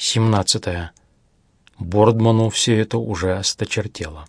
17. Бордману все это уже осточертело.